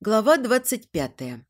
Глава 25.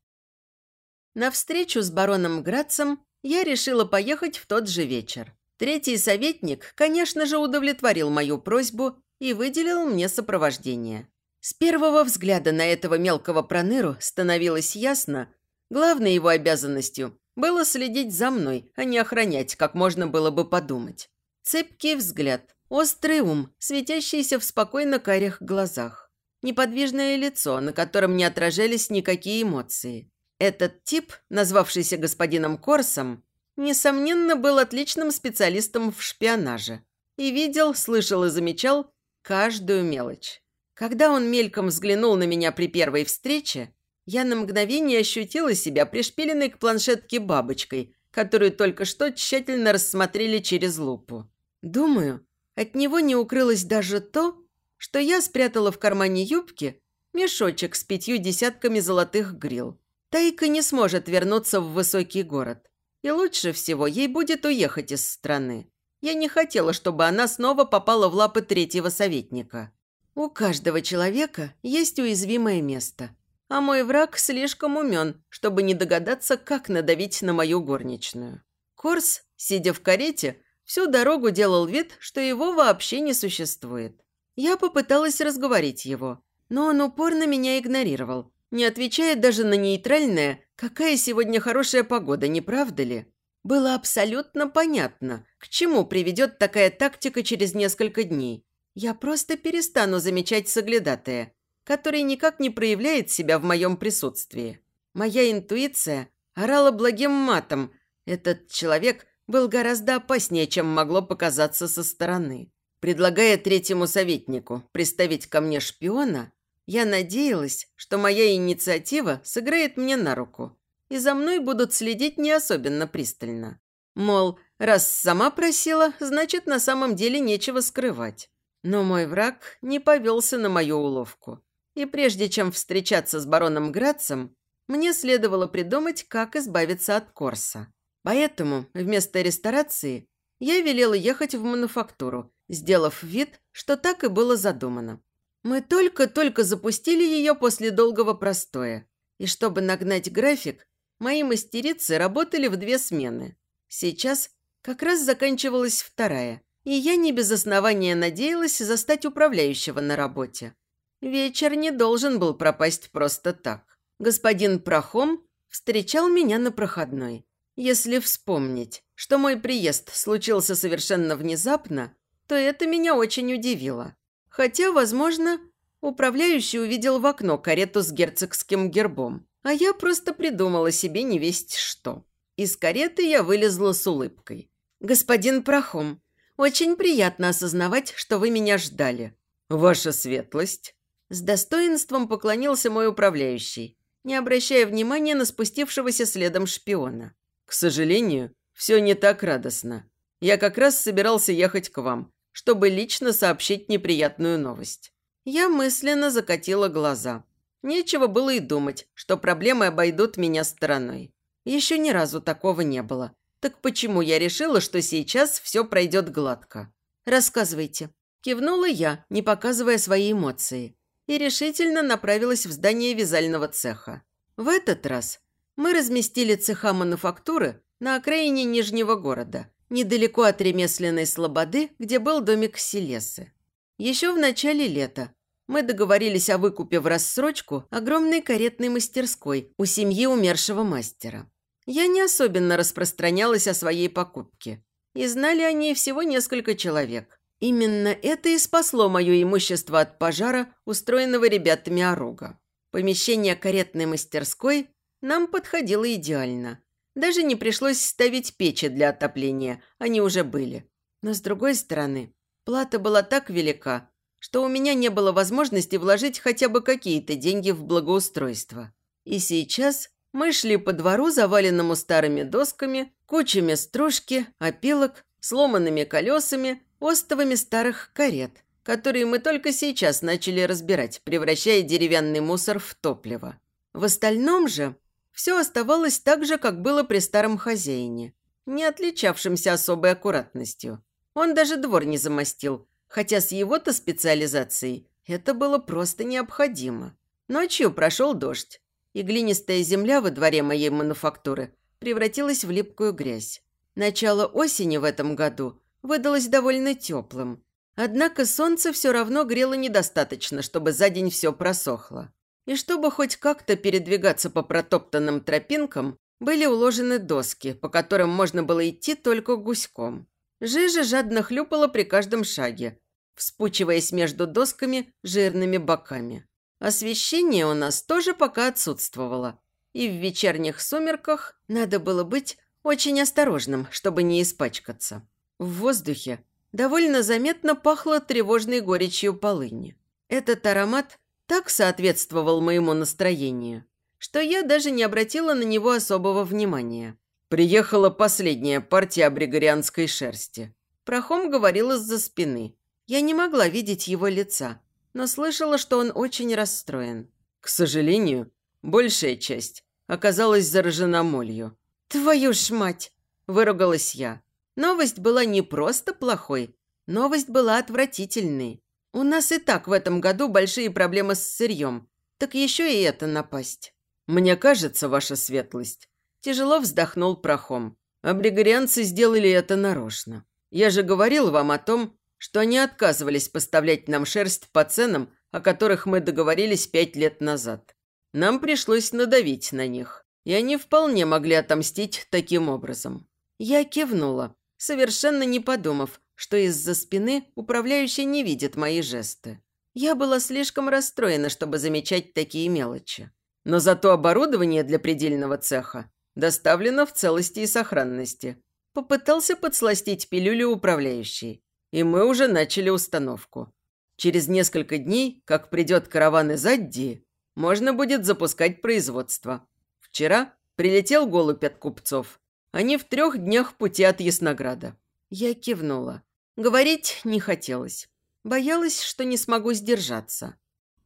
На встречу с бароном Грацем я решила поехать в тот же вечер. Третий советник, конечно же, удовлетворил мою просьбу и выделил мне сопровождение. С первого взгляда на этого мелкого проныру становилось ясно, главной его обязанностью было следить за мной, а не охранять, как можно было бы подумать. Цепкий взгляд, острый ум, светящийся в спокойно карих глазах неподвижное лицо, на котором не отражались никакие эмоции. Этот тип, назвавшийся господином Корсом, несомненно, был отличным специалистом в шпионаже. И видел, слышал и замечал каждую мелочь. Когда он мельком взглянул на меня при первой встрече, я на мгновение ощутила себя пришпиленной к планшетке бабочкой, которую только что тщательно рассмотрели через лупу. Думаю, от него не укрылось даже то, что я спрятала в кармане юбки мешочек с пятью десятками золотых грил. Тайка не сможет вернуться в высокий город. И лучше всего ей будет уехать из страны. Я не хотела, чтобы она снова попала в лапы третьего советника. У каждого человека есть уязвимое место. А мой враг слишком умен, чтобы не догадаться, как надавить на мою горничную. Корс, сидя в карете, всю дорогу делал вид, что его вообще не существует. Я попыталась разговорить его, но он упорно меня игнорировал, не отвечая даже на нейтральное «какая сегодня хорошая погода, не правда ли?». Было абсолютно понятно, к чему приведет такая тактика через несколько дней. Я просто перестану замечать соглядатая, который никак не проявляет себя в моем присутствии. Моя интуиция орала благим матом. Этот человек был гораздо опаснее, чем могло показаться со стороны. Предлагая третьему советнику представить ко мне шпиона, я надеялась, что моя инициатива сыграет мне на руку, и за мной будут следить не особенно пристально. Мол, раз сама просила, значит, на самом деле нечего скрывать. Но мой враг не повелся на мою уловку. И прежде чем встречаться с бароном Грацем, мне следовало придумать, как избавиться от Корса. Поэтому вместо ресторации я велела ехать в мануфактуру сделав вид, что так и было задумано. Мы только-только запустили ее после долгого простоя. И чтобы нагнать график, мои мастерицы работали в две смены. Сейчас как раз заканчивалась вторая, и я не без основания надеялась застать управляющего на работе. Вечер не должен был пропасть просто так. Господин Прохом встречал меня на проходной. Если вспомнить, что мой приезд случился совершенно внезапно, то это меня очень удивило. Хотя, возможно, управляющий увидел в окно карету с герцогским гербом, а я просто придумала себе не весть что. Из кареты я вылезла с улыбкой. «Господин Прохом, очень приятно осознавать, что вы меня ждали». «Ваша светлость». С достоинством поклонился мой управляющий, не обращая внимания на спустившегося следом шпиона. «К сожалению, все не так радостно. Я как раз собирался ехать к вам, чтобы лично сообщить неприятную новость. Я мысленно закатила глаза. Нечего было и думать, что проблемы обойдут меня стороной. Еще ни разу такого не было. Так почему я решила, что сейчас все пройдет гладко? Рассказывайте. Кивнула я, не показывая свои эмоции, и решительно направилась в здание вязального цеха. В этот раз мы разместили цеха мануфактуры на окраине Нижнего города – недалеко от ремесленной слободы, где был домик Селесы. Еще в начале лета мы договорились о выкупе в рассрочку огромной каретной мастерской у семьи умершего мастера. Я не особенно распространялась о своей покупке, и знали о ней всего несколько человек. Именно это и спасло мое имущество от пожара, устроенного ребятами Орога. Помещение каретной мастерской нам подходило идеально – даже не пришлось ставить печи для отопления, они уже были. Но с другой стороны, плата была так велика, что у меня не было возможности вложить хотя бы какие-то деньги в благоустройство. И сейчас мы шли по двору, заваленному старыми досками, кучами стружки, опилок, сломанными колесами, остовами старых карет, которые мы только сейчас начали разбирать, превращая деревянный мусор в топливо. В остальном же все оставалось так же, как было при старом хозяине, не отличавшемся особой аккуратностью. Он даже двор не замостил, хотя с его-то специализацией это было просто необходимо. Ночью прошел дождь, и глинистая земля во дворе моей мануфактуры превратилась в липкую грязь. Начало осени в этом году выдалось довольно теплым. Однако солнце все равно грело недостаточно, чтобы за день все просохло. И чтобы хоть как-то передвигаться по протоптанным тропинкам, были уложены доски, по которым можно было идти только гуськом. Жижа жадно хлюпала при каждом шаге, вспучиваясь между досками жирными боками. Освещение у нас тоже пока отсутствовало, и в вечерних сумерках надо было быть очень осторожным, чтобы не испачкаться. В воздухе довольно заметно пахло тревожной горечью полыни. Этот аромат так соответствовал моему настроению, что я даже не обратила на него особого внимания. Приехала последняя партия абригорианской шерсти. Прохом говорил из-за спины. Я не могла видеть его лица, но слышала, что он очень расстроен. К сожалению, большая часть оказалась заражена молью. «Твою ж мать!» – выругалась я. Новость была не просто плохой, новость была отвратительной. У нас и так в этом году большие проблемы с сырьем, так еще и это напасть. Мне кажется, ваша светлость. Тяжело вздохнул прохом. Абригорианцы сделали это нарочно. Я же говорил вам о том, что они отказывались поставлять нам шерсть по ценам, о которых мы договорились пять лет назад. Нам пришлось надавить на них, и они вполне могли отомстить таким образом. Я кивнула, совершенно не подумав, что из-за спины управляющий не видит мои жесты. Я была слишком расстроена, чтобы замечать такие мелочи. Но зато оборудование для предельного цеха доставлено в целости и сохранности. Попытался подсластить пилюлю управляющий и мы уже начали установку. Через несколько дней, как придет караван из Аддии, можно будет запускать производство. Вчера прилетел голубь от купцов. Они в трех днях пути от Яснограда. Я кивнула. Говорить не хотелось. Боялась, что не смогу сдержаться.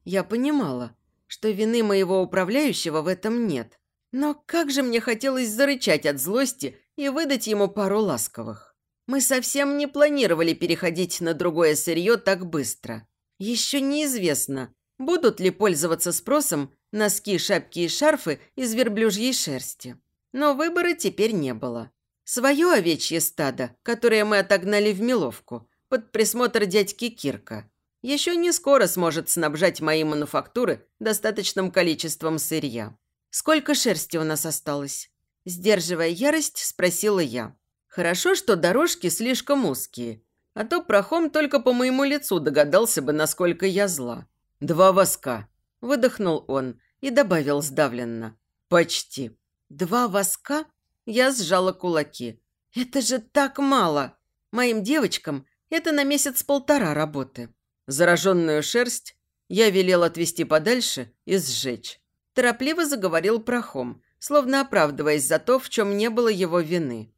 Я понимала, что вины моего управляющего в этом нет. Но как же мне хотелось зарычать от злости и выдать ему пару ласковых. Мы совсем не планировали переходить на другое сырье так быстро. Еще неизвестно, будут ли пользоваться спросом носки, шапки и шарфы из верблюжьей шерсти. Но выбора теперь не было. Свое овечье стадо, которое мы отогнали в Миловку, под присмотр дядьки Кирка, еще не скоро сможет снабжать мои мануфактуры достаточным количеством сырья. «Сколько шерсти у нас осталось?» Сдерживая ярость, спросила я. Хорошо, что дорожки слишком узкие, а то Прохом только по моему лицу догадался бы, насколько я зла. «Два воска», – выдохнул он и добавил сдавленно. «Почти». «Два воска?» Я сжала кулаки. «Это же так мало! Моим девочкам это на месяц-полтора работы». Зараженную шерсть я велел отвести подальше и сжечь. Торопливо заговорил Прохом, словно оправдываясь за то, в чем не было его вины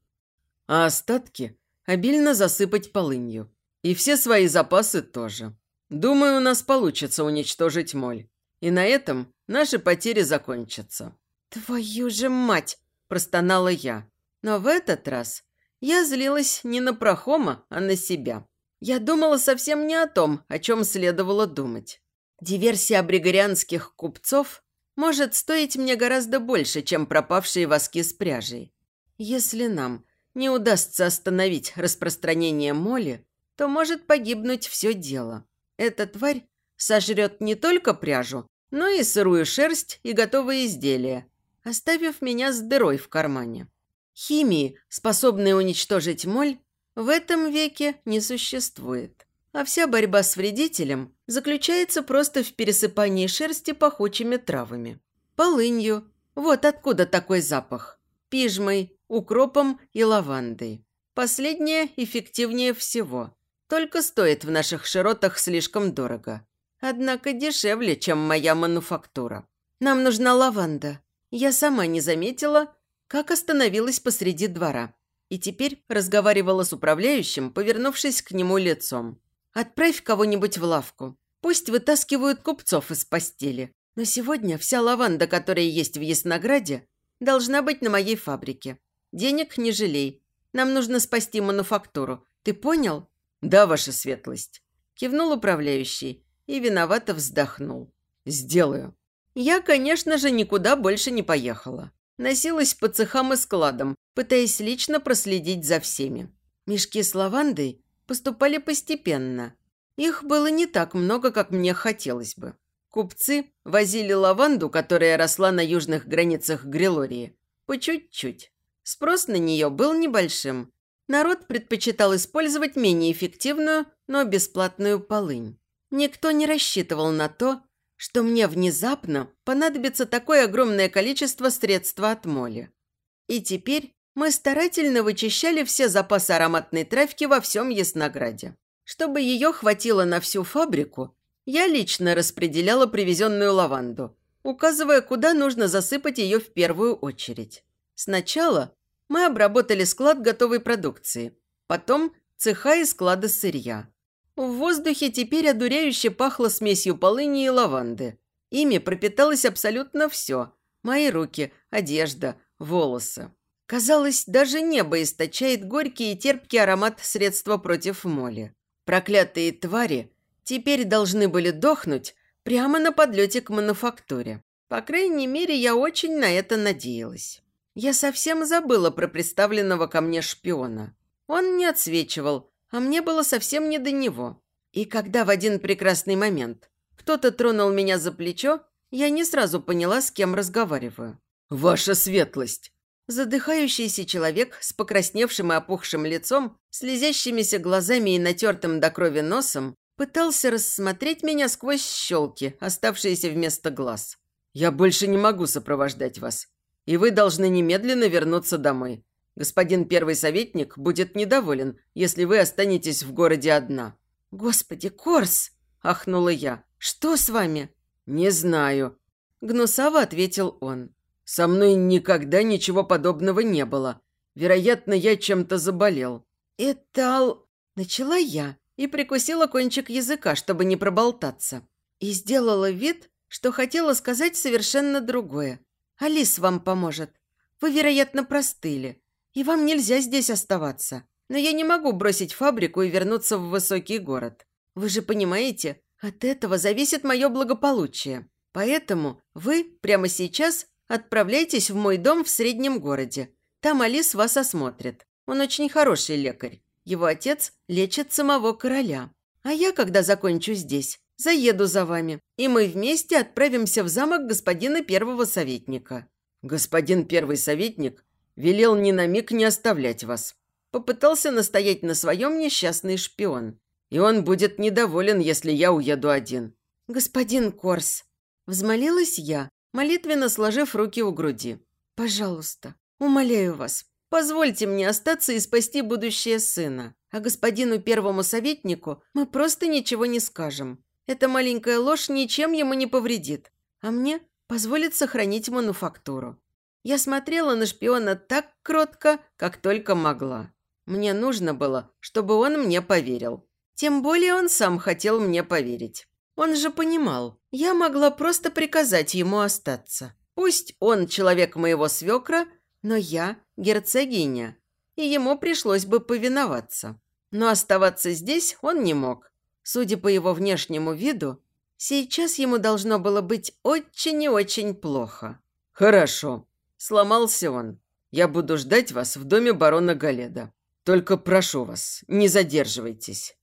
а остатки обильно засыпать полынью. И все свои запасы тоже. Думаю, у нас получится уничтожить моль. И на этом наши потери закончатся». «Твою же мать!» – простонала я. Но в этот раз я злилась не на Прохома, а на себя. Я думала совсем не о том, о чем следовало думать. Диверсия абригорианских купцов может стоить мне гораздо больше, чем пропавшие воски с пряжей. Если нам не удастся остановить распространение моли, то может погибнуть все дело. Эта тварь сожрет не только пряжу, но и сырую шерсть и готовые изделия, оставив меня с дырой в кармане. Химии, способной уничтожить моль, в этом веке не существует. А вся борьба с вредителем заключается просто в пересыпании шерсти пахучими травами. Полынью. Вот откуда такой запах. Пижмой, укропом и лавандой. Последнее эффективнее всего, только стоит в наших широтах слишком дорого. Однако дешевле, чем моя мануфактура. Нам нужна лаванда. Я сама не заметила, как остановилась посреди двора. И теперь разговаривала с управляющим, повернувшись к нему лицом. «Отправь кого-нибудь в лавку. Пусть вытаскивают купцов из постели. Но сегодня вся лаванда, которая есть в Яснограде, должна быть на моей фабрике. Денег не жалей. Нам нужно спасти мануфактуру. Ты понял?» «Да, ваша светлость», – кивнул управляющий и виновато вздохнул. «Сделаю». Я, конечно же, никуда больше не поехала. Носилась по цехам и складам, пытаясь лично проследить за всеми. Мешки с лавандой поступали постепенно. Их было не так много, как мне хотелось бы. Купцы возили лаванду, которая росла на южных границах Грилории, по чуть-чуть. Спрос на нее был небольшим. Народ предпочитал использовать менее эффективную, но бесплатную полынь. Никто не рассчитывал на то, что мне внезапно понадобится такое огромное количество средства от моли. И теперь мы старательно вычищали все запасы ароматной травки во всем Яснограде. Чтобы ее хватило на всю фабрику, я лично распределяла привезенную лаванду, указывая, куда нужно засыпать ее в первую очередь. Сначала мы обработали склад готовой продукции, потом цеха и склады сырья. В воздухе теперь одуряюще пахло смесью полыни и лаванды. Ими пропиталось абсолютно все. Мои руки, одежда, волосы. Казалось, даже небо источает горький и терпкий аромат средства против моли. Проклятые твари теперь должны были дохнуть прямо на подлете к мануфактуре. По крайней мере, я очень на это надеялась. Я совсем забыла про представленного ко мне шпиона. Он не отсвечивал, а мне было совсем не до него. И когда в один прекрасный момент кто-то тронул меня за плечо, я не сразу поняла, с кем разговариваю. «Ваша светлость!» Задыхающийся человек с покрасневшим и опухшим лицом, слезящимися глазами и натертым до крови носом, пытался рассмотреть меня сквозь щелки, оставшиеся вместо глаз. «Я больше не могу сопровождать вас, и вы должны немедленно вернуться домой. Господин первый советник будет недоволен, если вы останетесь в городе одна». «Господи, Корс!» – ахнула я. «Что с вами?» «Не знаю», – гнусаво ответил он. «Со мной никогда ничего подобного не было. Вероятно, я чем-то заболел». «Это...» – начала я и прикусила кончик языка, чтобы не проболтаться. И сделала вид, что хотела сказать совершенно другое. «Алис вам поможет. Вы, вероятно, простыли и вам нельзя здесь оставаться. Но я не могу бросить фабрику и вернуться в высокий город. Вы же понимаете, от этого зависит мое благополучие. Поэтому вы прямо сейчас отправляйтесь в мой дом в среднем городе. Там Алис вас осмотрит. Он очень хороший лекарь. Его отец лечит самого короля. А я, когда закончу здесь, заеду за вами, и мы вместе отправимся в замок господина первого советника». «Господин первый советник Велел ни на миг не оставлять вас. Попытался настоять на своем несчастный шпион. И он будет недоволен, если я уеду один. «Господин Корс», – взмолилась я, молитвенно сложив руки у груди. «Пожалуйста, умоляю вас, позвольте мне остаться и спасти будущее сына. А господину первому советнику мы просто ничего не скажем. Эта маленькая ложь ничем ему не повредит, а мне позволит сохранить мануфактуру. Я смотрела на шпиона так кротко, как только могла. Мне нужно было, чтобы он мне поверил. Тем более он сам хотел мне поверить. Он же понимал, я могла просто приказать ему остаться. Пусть он человек моего свекра, но я герцогиня, и ему пришлось бы повиноваться. Но оставаться здесь он не мог. Судя по его внешнему виду, сейчас ему должно было быть очень и очень плохо. «Хорошо», Сломался он. Я буду ждать вас в доме барона Галеда. Только прошу вас, не задерживайтесь».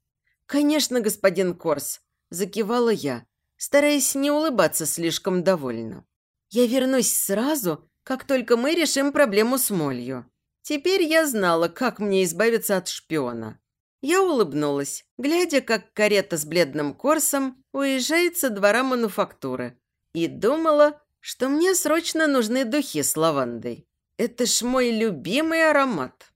«Конечно, господин Корс», – закивала я, стараясь не улыбаться слишком довольно. «Я вернусь сразу, как только мы решим проблему с молью. Теперь я знала, как мне избавиться от шпиона». Я улыбнулась, глядя, как карета с бледным корсом уезжает со двора мануфактуры, и думала, что мне срочно нужны духи с лавандой. Это ж мой любимый аромат.